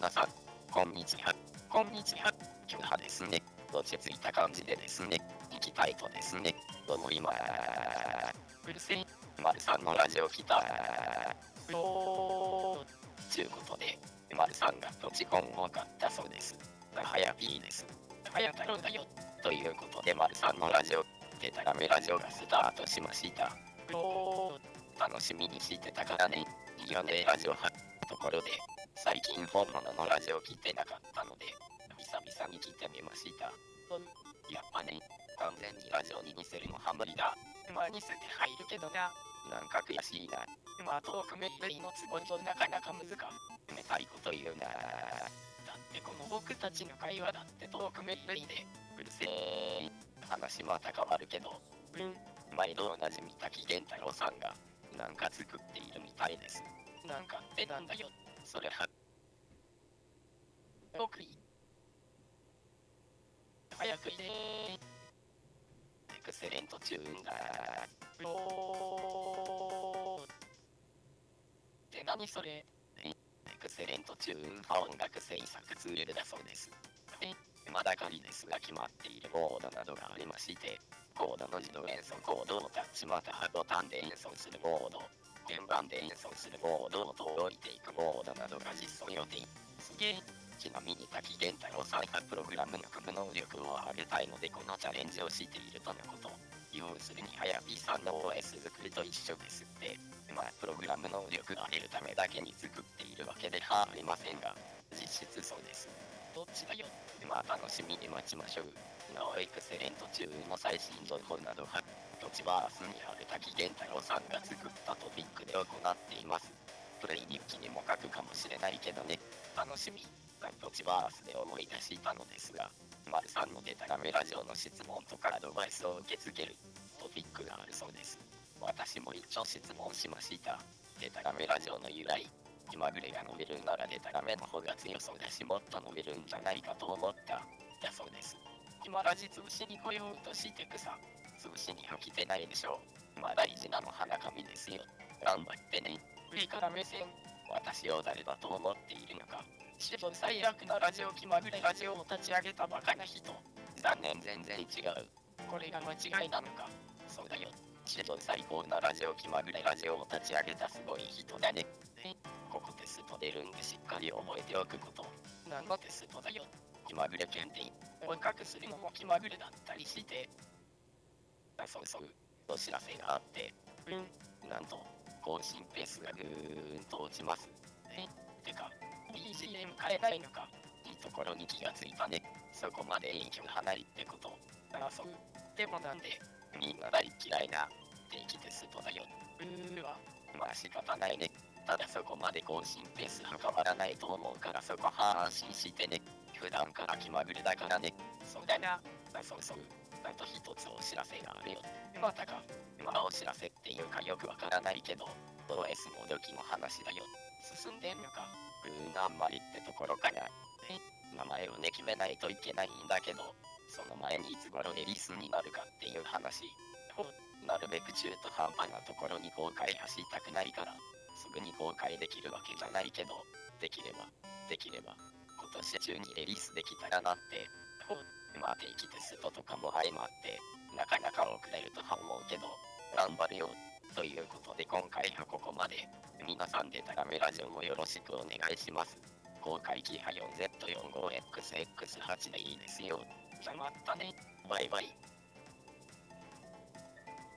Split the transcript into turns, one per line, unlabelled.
皆さん、こんにちは。こんにちは。今日はですね、落ち着いた感じでですね、行きたいとですね、思いまうるせえ、まるさんのラジオ来たよー。ちゅうことで、まるさんが土地コンを買ったそうです。はやぴーです。はや太郎だよ。ということで、まるさんのラジオ、デタラメラジオがスタートしました。よー。楽しみにしてたからね。いいよね、ラジオは。ところで、最近本物のラジオ聞いてなかったので、久々に聞いてみました。やっぱね、完全にラジオに似せるのは無理だ。まあ似せて入るけどな。なんか悔しいな。まあトークメインのツボとなかなか難か。めたいこと言うな。だってこの僕たちの会話だってトークメインで、うるせえ。話また変わるけど、うん。毎度おなじみ滝源太郎さんが、なんか作っているみたいです。なんかってなんだよ。それは。僕い。早くねエクセレントチューンだ。おー。って何それエクセレントチューンは音楽制作ツールだそうです。え、まだ仮ですが決まっているボードなどがありまして、コードの自動演奏コードをタッチまたはボタンで演奏するボード、鍵盤で演奏するボードを遠いていくボードなどが実装予定。すげえ。ちなみに滝源太郎さんがプログラムの組む能力を上げたいのでこのチャレンジをしているとのこと。要するにはやぴさんの OS 作りと一緒ですって。まあプログラム能力を上げるためだけに作っているわけではありませんが、実質そうです。どっちだよ。まあ楽しみに待ちましょう。なおエクセレント中の最新情報などは、土地バースにある滝源太郎さんが作ったトピックで行っています。プレイ日記にも書くかもしれないけどね。楽しみ。土地バースで思い出したのですが、丸さんのデタラメラジオの質問とかアドバイスを受け付けるトピックがあるそうです。私も一応質問しました。デタラメラジオの由来。気まぐれが伸びるならデタラメの方が強そうだしもっと伸びるんじゃないかと思った。だそうです。今ラジ潰しに来ようとしてくさ。潰しには来てないでしょう。まあ大事なの花紙ですよ。頑張ってね。上から目線。私を誰だと思っているのか。史上最悪なラジオ気まぐれラジオを立ち上げたバカな人。残念全然違う。これが間違いなのか。そうだよ。史上最高なラジオ気まぐれラジオを立ち上げたすごい人だね。えここテスト出るんでしっかり覚えておくこと。何のテストだよ。気まぐれ検定。追いかけするのも気まぐれだったりして。あ、そうそう。お知らせがあって。うん。なんと、更新ペースがぐーんと落ちます。えないのか。いいところに気がついたね。そこまで遠距離りってこと。あ、そう。でもなんで、みんな大嫌いな定期テストだよ。うーわ。まあ仕方ないね。ただそこまで更新ペースは変わらないと思うからそこは安心してね。普段から気まぐれだからね。そうだな。あ、そうそう。あと一つお知らせがあるよ。またか。まあお知らせっていうかよくわからないけど、OS もどきの話だよ。進んでんのか。うーん、あんまりってところかな。え、名前をね、決めないといけないんだけど、その前にいつ頃リリースになるかっていう話。ほなるべく中途半端なところに公開はしたくないから、すぐに公開できるわけじゃないけど、できれば、できれば、今年中にリリースできたらなって、ほまあ定期テストとかも相まって、なかなか遅れるとは思うけど、頑張るよ。ということで今回はここまで。皆さんでタラメラジオもよろしくお願いします。公開キハ 4Z45XX8 でいいですよ。じゃあまたね。バイバイ。